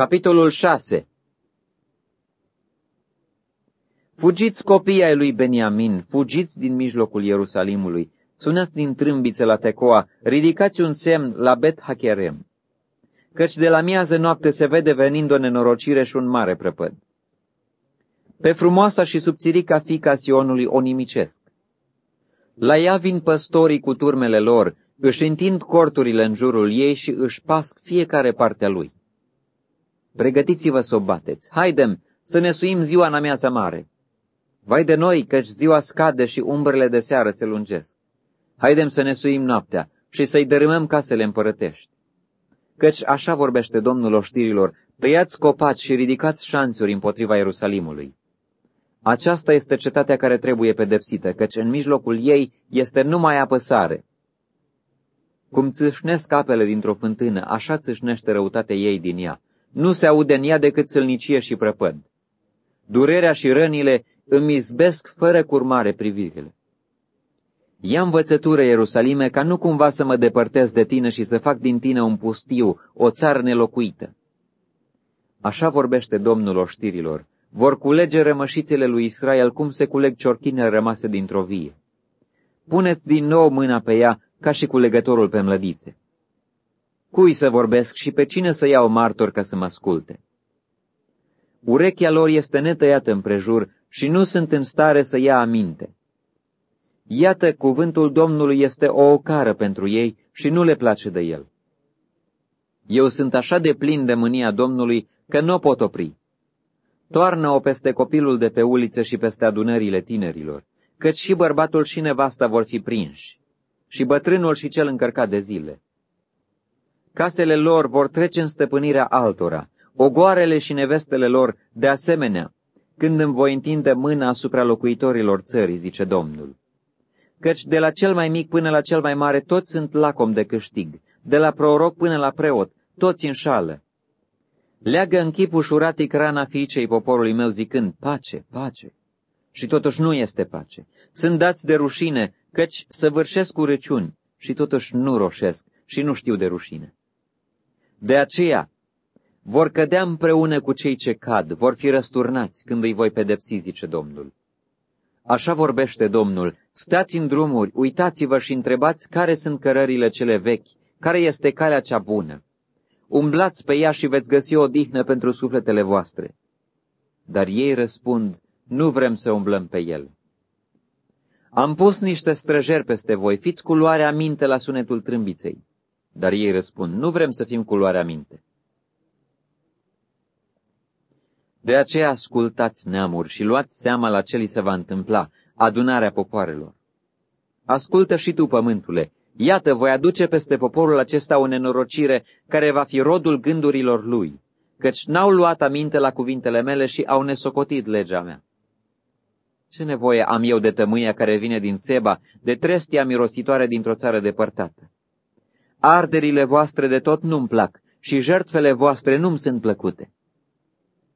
Capitolul 6 Fugiți copiii ai lui Beniamin, fugiți din mijlocul Ierusalimului, sunați din trâmbițe la Tecoa, ridicați un semn la Bet Hacherem, căci de la miază noapte se vede venind o nenorocire și un mare prăpăd. Pe frumoasa și subțirica fica Sionului o nimicesc. La ea vin păstorii cu turmele lor, își întind corturile în jurul ei și își pasc fiecare partea lui. Pregătiți-vă să o bateți. Haidem să ne suim ziua în amiaza mare. Vai de noi, căci ziua scade și umbrele de seară se lungesc. Haidem să ne suim noaptea și să-i dărâmăm casele împărătești. Căci așa vorbește Domnul oștirilor, tăiați copaci și ridicați șanțuri împotriva Ierusalimului. Aceasta este cetatea care trebuie pedepsită, căci în mijlocul ei este numai apăsare. Cum țâșnesc apele dintr-o fântână, așa țâșnește răutatea ei din ea. Nu se aude în ea decât sălnicie și prăpăd. Durerea și rănile îmi izbesc fără curmare privirile. Ia învățătură, Ierusalime, ca nu cumva să mă depărtez de tine și să fac din tine un pustiu, o țară nelocuită. Așa vorbește Domnul oștirilor. Vor culege rămășițele lui Israel cum se culeg ciorchine rămase dintr-o vie. Puneți din nou mâna pe ea ca și culegătorul pe mlădițe. Cui să vorbesc și pe cine să iau martor ca să mă asculte? Urechea lor este netăiată împrejur și nu sunt în stare să ia aminte. Iată, cuvântul Domnului este o ocară pentru ei și nu le place de el. Eu sunt așa de plin de mânia Domnului că nu o pot opri. Toarnă-o peste copilul de pe uliță și peste adunările tinerilor, căci și bărbatul și nevasta vor fi prinși, și bătrânul și cel încărcat de zile. Casele lor vor trece în stăpânirea altora, ogoarele și nevestele lor de asemenea, când îmi voi întinde mâna asupra locuitorilor țării, zice Domnul. Căci de la cel mai mic până la cel mai mare toți sunt lacom de câștig, de la proroc până la preot, toți înșală. Leagă în chip ușuratic rana fiicei poporului meu zicând, pace, pace. Și totuși nu este pace. Sunt dați de rușine, căci săvârșesc urăciuni și totuși nu roșesc și nu știu de rușine. De aceea, vor cădea împreună cu cei ce cad, vor fi răsturnați când îi voi pedepsi, zice Domnul. Așa vorbește Domnul, stați în drumuri, uitați-vă și întrebați care sunt cărările cele vechi, care este calea cea bună. Umblați pe ea și veți găsi o dihnă pentru sufletele voastre. Dar ei răspund, nu vrem să umblăm pe el. Am pus niște străjeri peste voi, fiți cu luarea minte la sunetul trâmbiței. Dar ei răspund, nu vrem să fim cu luarea minte. De aceea ascultați neamuri și luați seama la ce li se va întâmpla, adunarea popoarelor. Ascultă și tu, pământule, iată, voi aduce peste poporul acesta o nenorocire care va fi rodul gândurilor lui, căci n-au luat aminte la cuvintele mele și au nesocotit legea mea. Ce nevoie am eu de tămâia care vine din Seba, de trestia mirositoare dintr-o țară depărtată? Arderile voastre de tot nu-mi plac și jertfele voastre nu-mi sunt plăcute.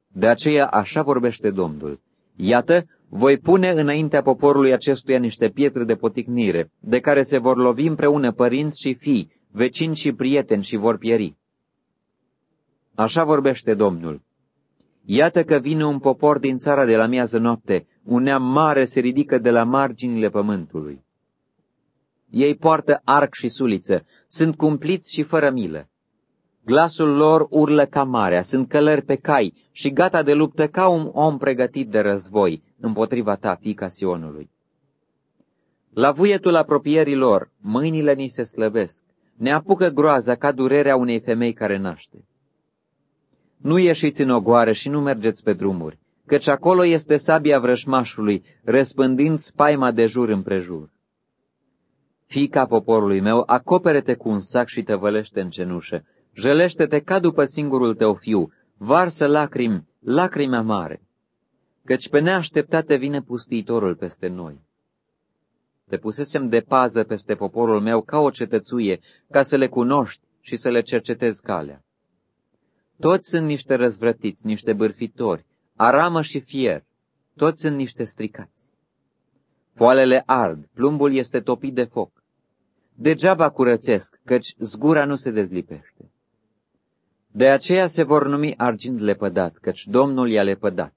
De aceea așa vorbește Domnul. Iată, voi pune înaintea poporului acestuia niște pietre de poticnire, de care se vor lovi împreună părinți și fii, vecini și prieteni și vor pieri. Așa vorbește Domnul. Iată că vine un popor din țara de la miază noapte, un neam mare se ridică de la marginile pământului. Ei poartă arc și suliță, sunt cumpliți și fără milă. Glasul lor urlă ca marea, sunt călări pe cai și gata de luptă ca un om pregătit de război împotriva ta, fica Sionului. La vuietul apropierii lor, mâinile ni se slăbesc, ne apucă groaza ca durerea unei femei care naște. Nu ieșiți în ogoare și nu mergeți pe drumuri, căci acolo este sabia vrășmașului, răspândind spaima de jur împrejur. Fica poporului meu, acopere-te cu un sac și tăvălește în cenușă, Jălește-te ca după singurul tău fiu, varsă lacrimi, lacrimea mare, căci pe neașteptate vine pustiitorul peste noi. Te pusesem de pază peste poporul meu ca o cetățuie, ca să le cunoști și să le cercetezi calea. Toți sunt niște răzvrătiți, niște bârfitori, aramă și fier, toți sunt niște stricați. Foalele ard, plumbul este topit de foc. Degeaba curățesc, căci zgura nu se dezlipește. De aceea se vor numi argint lepădat, căci Domnul i-a lepădat.